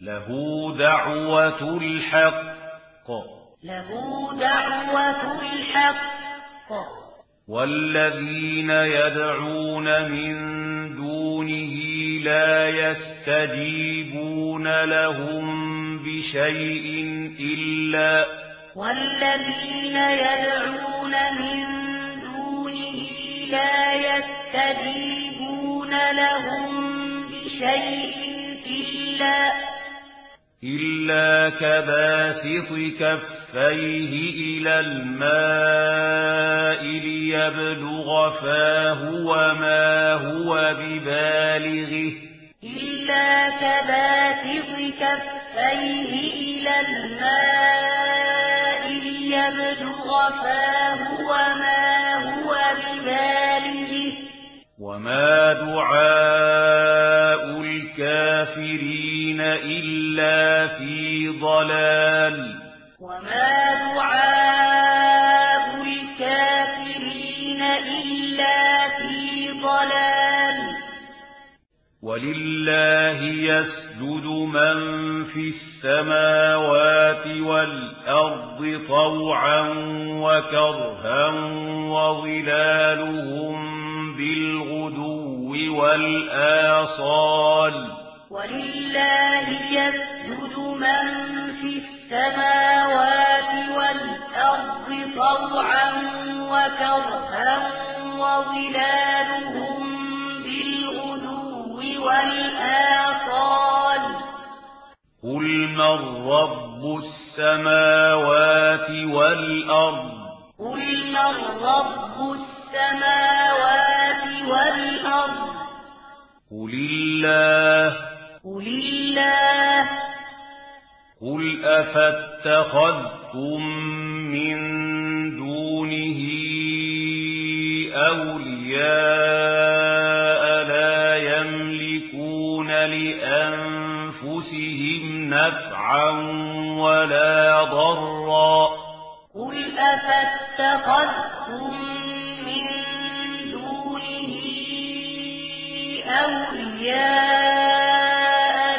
له دعوة الحق. له دعوة الحق. والذين يدعون من دونه لا يستجيبون لهم بشيء إلا والذين يدعون من دونه لا يستجيبون لهم بشيء إلا إلا كباسط كفيه إلى الماء ليبلغ فاه وما هو ببالغه إلا كباسط كفيه إلى الماء ليبلغ فاه وما هو ببالغه وما وَلِلَّهِ يَسْجُدُ مَن فِي السَّمَاوَاتِ وَالْأَرْضِ طَوْعًا وَكَرْهًا وَظِلَالُهُم بِالْغُدُوِّ وَالْآصَالِ وَلِلَّهِ يَسْجُدُ مَن فِي السَّمَاوَاتِ وَالْأَرْضِ طَوْعًا وَكَرْهًا وَظِلَالُهُم من رب السماوات والأرض قل من رب السماوات والأرض قل الله قل الله قل أَفَتَّخَذْتُمْ من دونه أولياء أنفسهم نفعا ولا ضرا قل أفتخذتم من دونه أولياء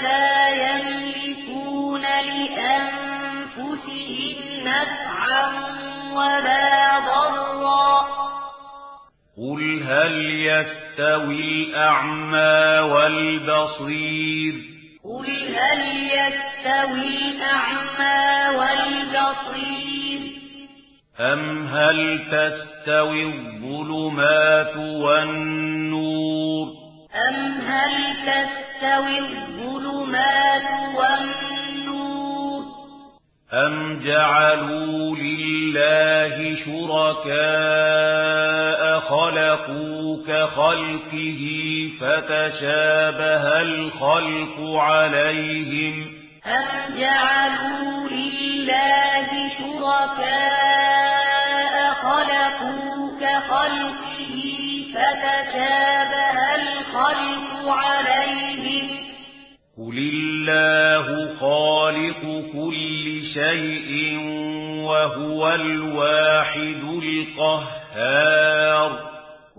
لا يملكون لأنفسهم نفعا ولا ضرا قل هل يَسْتَوِي يَسْتَوِي الْأَعْمَى وَالْبَصِيرُ قُلْ هَلْ يَسْتَوِي الْأَعْمَى وَالْبَصِيرُ أَمْ هَلْ تَسْتَوِي الظُّلُمَاتُ وَالنُّورُ أَمْ هَلْ تَسْتَوِي الظُّلُمَاتُ وَالنُّورُ أَمْ جَعَلُوا لِلَّهِ شُرَكَاءَ خلقوك خلقه فتشابه الخلق عليهم أم جعلوا لله شركاء خلقوك خلقه فتشابه الخلق عليهم قل الله خالق كل شيء وهو الواحد القهار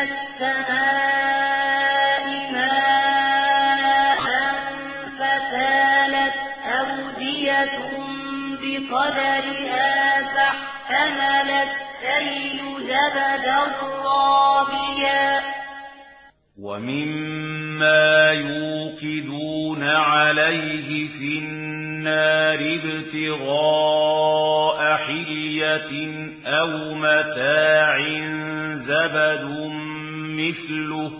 مِنَ السَّمَاءِ أَوْدِيَةٌ السَّيْلُ وَمِمَّا يُوقِدُونَ عَلَيْهِ فِي النَّارِ ابْتِغَاءَ حِلْيَةٍ أَوْ مَتَاعٍ زَبَدٌ مثله.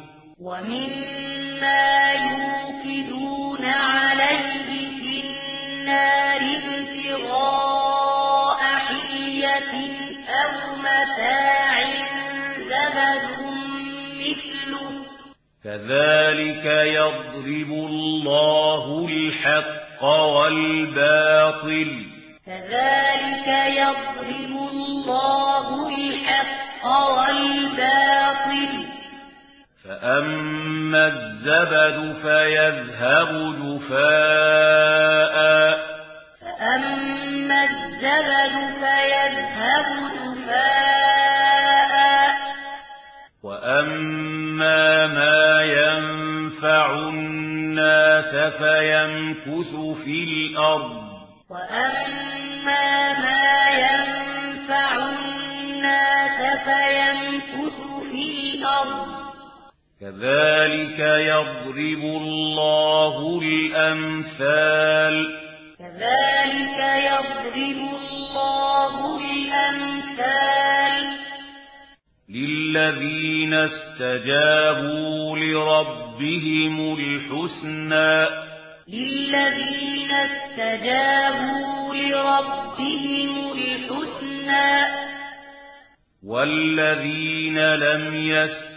ومما يوقدون عليه في النار ابتغاء حية أو متاع زبد مثله. كذلك يضرب الله الحق والباطل. كذلك يضرب الله الحق والباطل. فأما الزبد فيذهب جفاء وأما ما ينفع الناس فيمكث في الأرض وأما ما ينفع الناس فيمكث في الأرض كذلك يضرب الله الأمثال. كذلك يضرب الله الأمثال. للذين استجابوا لربهم الحسنى. للذين استجابوا لربهم الحسنى. والذين لم يستجابوا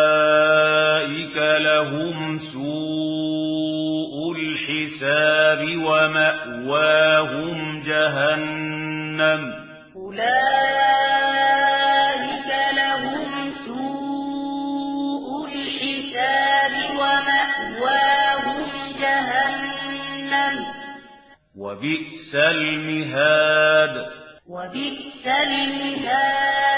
أولئك لهم سوء الحساب ومأواهم جهنم أولئك لهم سوء الحساب ومأواهم جهنم وبئس المهاد وبئس المهاد